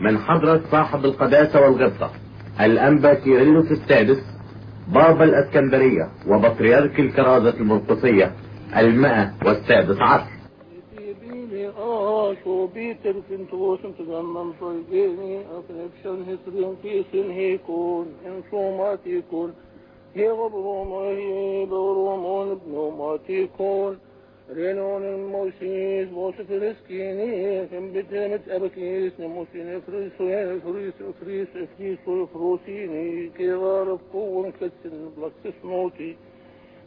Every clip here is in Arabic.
من حضرة صاحب القداسة والغبطة الأنبا كيرلس السادس بابا الأسكندرية وبطريرك الكرازة المرقسية المئة والسادس عشر. هي هي بغرومون بنومات رينون الموسيس بوسف الاسكيني هم بتهمت أبكيس نموسين فريسو فريس فريس فريسو فروسيني كي غارف قوة كتسن بلكسس نوتي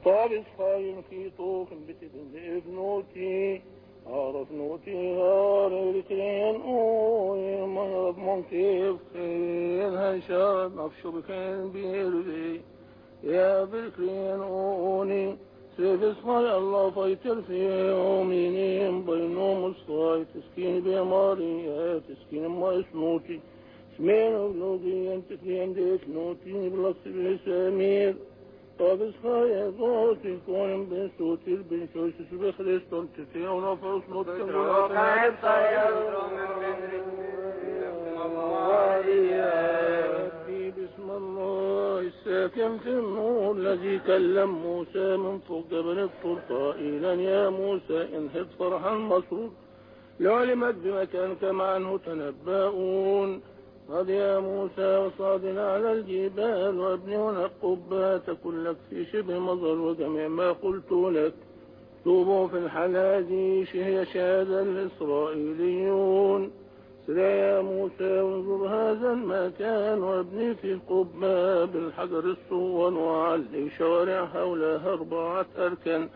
طابس خاين في طوق بتبن ابنوتي عرف نوتي. هارلتين أوي مرب منكيف خير هشام نفشو بكين بيربي. يا بكرين أوني. سيف اسمي الله فايتر في يومينين بينهم الصاي تسكين بيماري يا تسكين ما اسنوتي سمين ابنودي انت كلين ديك نوتي بلقس بسامير طابس خايا صوتي كون بين صوتي البين شوش شبه خريستون تتي ونفر صوت في النور الذي كلم موسى من فوق جبل الطور قائلا يا موسى انهض فرحا مسرور لعلمت بمكانك عنه تنبؤون. قد يا موسى وصعدنا على الجبال وابني هنا القبة تكن لك في شبه مظهر وجميع ما قلت لك. توبوا في الحناديش هي شهادة الإسرائيليون. يا موسى انظر هذا المكان وابني في القبة بالحجر الصون وعلي شوارع حولها أربعة أركان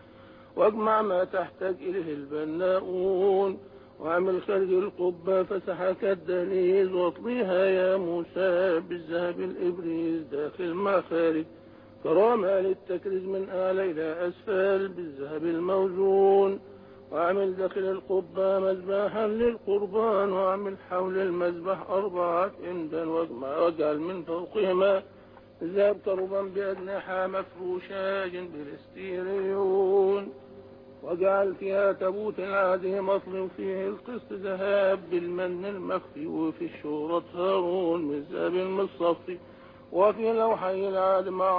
واجمع ما تحتاج إليه البناؤون وعمل خارج القبة فسحك الدنيز واطليها يا موسى بالذهب الإبريز داخل ما خارج كرامة للتكريز من أعلى إلى أسفل بالذهب الموزون. وعمل داخل القبة مذبحا للقربان وعمل حول المذبح أربعة واجمع واجعل من فوقهما ذهب كربا بأجنحة مفروشة بالاستيريون وجعل فيها تابوت العهد مطلب فيه القسط ذهاب بالمن المخفي وفي الشورة هارون من ذهب المصفي وفي لوحي العهد مع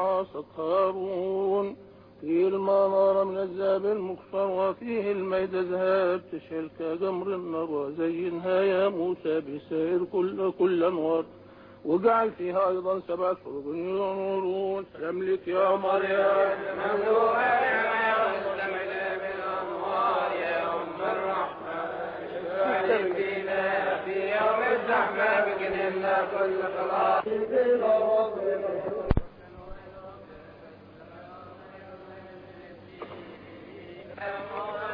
هارون. فيه المنارة من الذهب المكسر وفيه الميد ذهب تشعل كجمر النار وزينها يا موسى بسائر كل كل انوار وجعل فيها أيضا سبع سرب ينورون سلام لك يا مريم في يوم الزحمة بقدمنا كل خلاص Lord.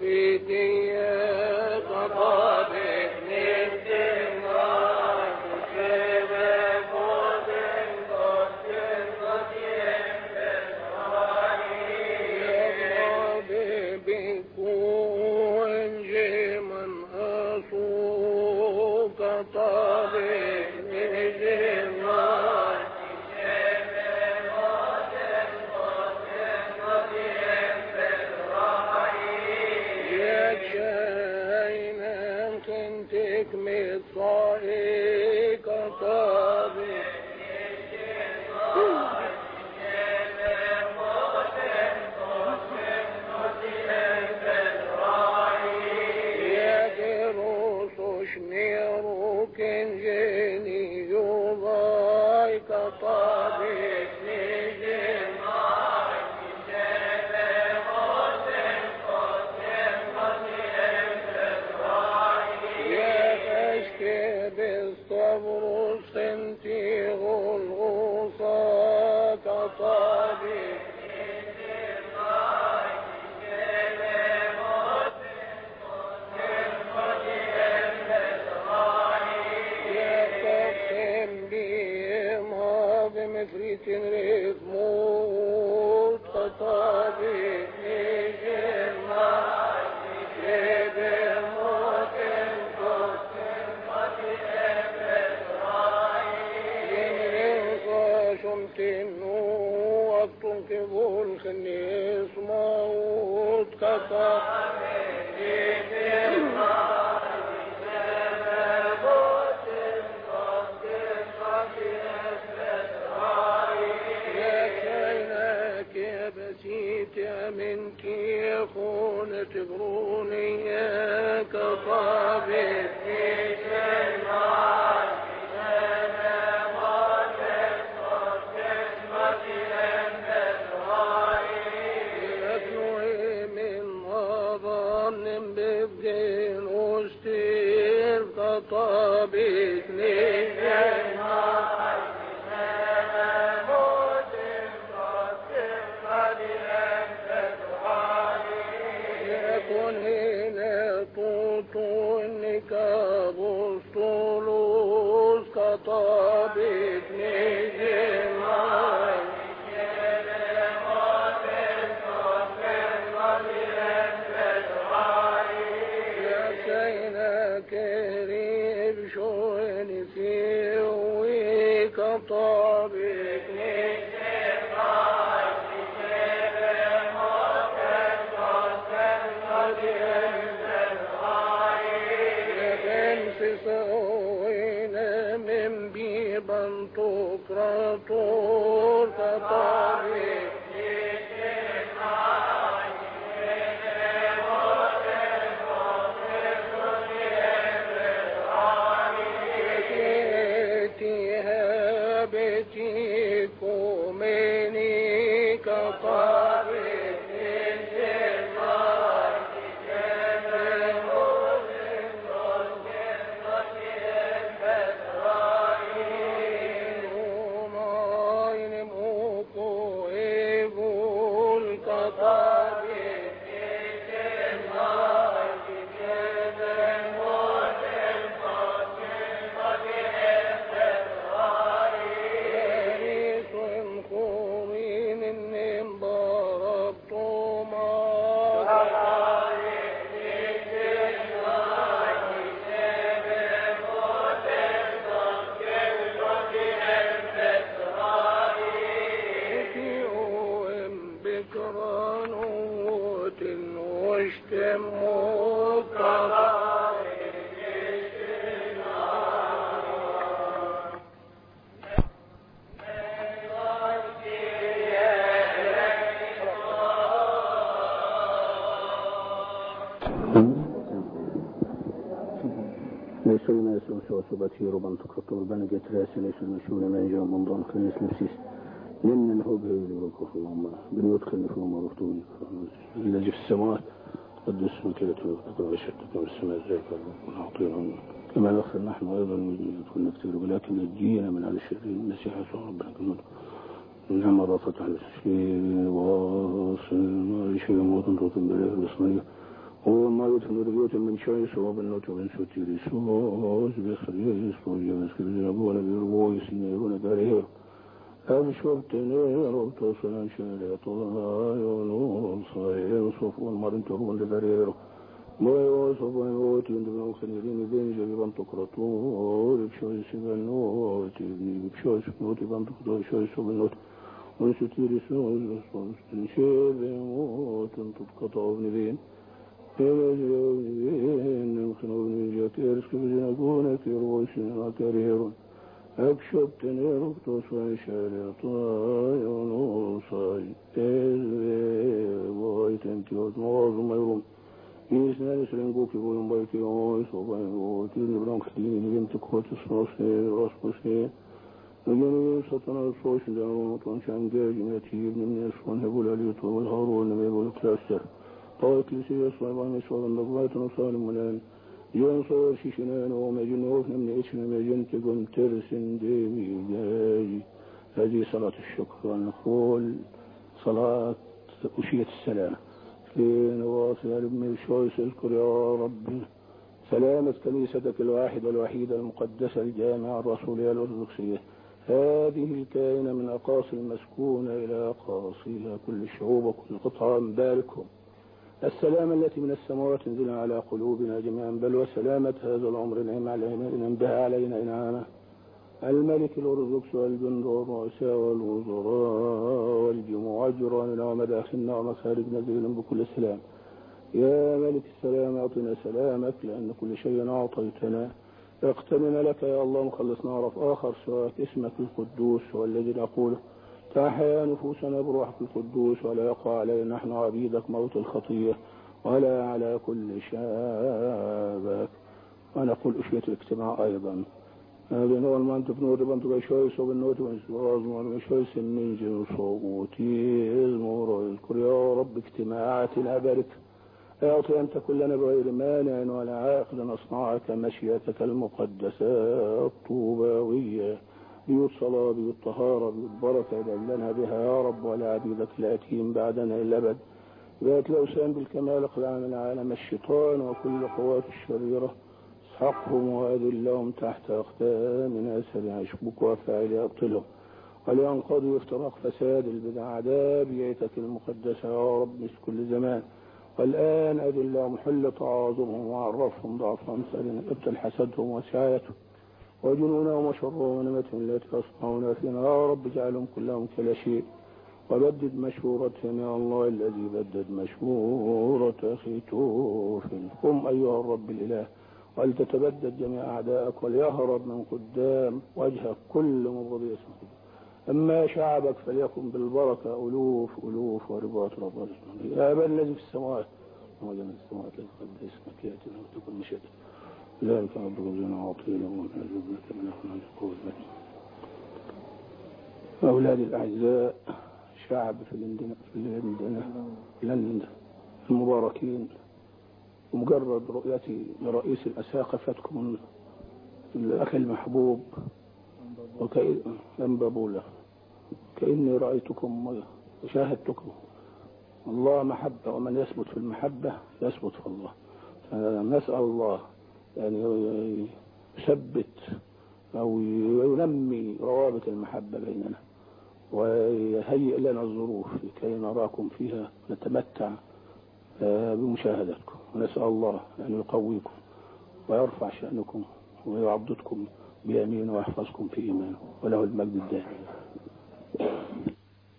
في ديات قطابك نسم عفريت يا بسيط يا منك يا خونة بروني يا كطابي كريم شو كطابق نجم Mesul mesul şosu batıyor ban tukator bana getiresen esul mesul men jam bundan kınes nefsis لمن هو بهذه والكفر وما بن يدخل في مرفتوني الذي في السماوات قدس اسمك لتوقف وشتك والسماء ذلك ونعطيهم كما نغفر نحن أيضا ندخل نكتب ولكن نجينا من هذا الشر المسيح يسوع ربنا كنون نعم الله فتح الشيء واصل ما يشيء موت توت بله الاسمية هو ما يدخل البيوت من شيء سواب النوت ومن سوتير سوز بخريج سوز يمسك بجنبونا بيربوي سنيرون داريه أبشرتني ربطسنا شريطها يونون صغير صفو المرن ترون لبرير ما يوصف ويوتي من دون خنيرين بين جبان تقرطور بشوي سبنوت بشوي سبنوت بان تقرطور بشوي سبنوت ونسوتيري سوز بصوص تنشيب موت تبقى طوبني كريرون أكشبت نرقص وشرطاي ونوصاي إذ بويت انت وطموز ميروم إيسنا نسرين قوكي بولن بايكي أويس وباين ووتي نبران كتيني نبين تكوت سنوسي راسبوسي نجنو سطنا الصوش دانو مطلن شانجاج نتيب نمني أسفن هبول عليوت والهارون نميبول كلاستر يون صور شيشنان ومجنوف من قم ترسن ديمي هذه صلاة الشكر ونقول صلاة أشية السلام في نواصل ابن الشويس اذكر يا رب. سلامة كنيستك الواحدة الوحيدة المقدسة الجامعة الرسولية الأرثوذكسية هذه الكائنة من أقاصي المسكونة إلى أقاصيها. كل الشعوب وكل قطعة باركهم السلام التي من السماوات انزل على قلوبنا جميعا بل وسلامة هذا العمر نعم علينا إن أنبه علينا إنعامه الملك الأرثوذكس والجند والرؤساء والوزراء والجموع جيراننا ومداخلنا ومخارجنا زينا بكل سلام. يا ملك السلام أعطنا سلامك لأن كل شيء أعطيتنا. اقتننا لك يا الله مخلصنا عرف آخر سواك اسمك القدوس هو الذي نقوله. تحيا نفوسنا بروحك القدوس ولا يقع علينا نحن عبيدك موت الخطية ولا على كل شابك. ونقول أشية الاجتماع أيضا. بنور بنور ما أنت بشويس وبنوت وبشويس من جنس صوتي اذكر يا رب اجتماعاتنا بارك اعطي أن تكون لنا بغير مانع ولا عاقد نصنعك مشيتك المقدسة الطوباوية. بيوت صلاة بيوت طهارة بيوت بركة لنا بها. يا رب ولا عبيدك الأتيم بعدنا إلا أبد. بيت الأوسان بالكمال اقلع من عالم الشيطان وكل قوات الشريرة. اسحقهم وأذلهم تحت أقدامنا. سريع عشبك وفاعل أبطلهم ولينقضي وافتراق فساد البدع. عذاب بيتك المقدسة يا رب مثل كل زمان والآن أذلهم حل تعاظمهم وعرفهم ضعفهم. سألنا أبتل حسدهم وسعايتهم وجنونهم وشرهم التي يصنعون فينا يا رب اجعلهم كلهم كلا شيء وبدد مشورتهم يا الله الذي بدد مشورة أخي توفل قم أيها الرب الإله ولتتبدد جميع أعدائك وليهرب من قدام وجهك. كل مبغض اسمك أما شعبك فليكن بالبركة. ألوف ألوف ورباط رب يا أبا الذي في السماوات. وجل السماوات لقد اسمك يأتي وتكن مشهدا ذلك رب الذين عطينا ومن أجبك من أخنا لقوة أولاد الأعزاء شعب في لندن في لندن لندن. المباركين. ومجرد رؤيتي لرئيس الأساقة فاتكم الأخ المحبوب. وكأن كأني رأيتكم وشاهدتكم. الله محبة ومن يثبت في المحبة يثبت في الله. نسأل الله يعني يثبت أو ينمي روابط المحبة بيننا ويهيئ لنا الظروف لكي نراكم فيها نتمتع بمشاهدتكم. ونسأل الله أن يقويكم ويرفع شأنكم ويعضدكم بيمينه ويحفظكم في إيمانه وله المجد الدائم.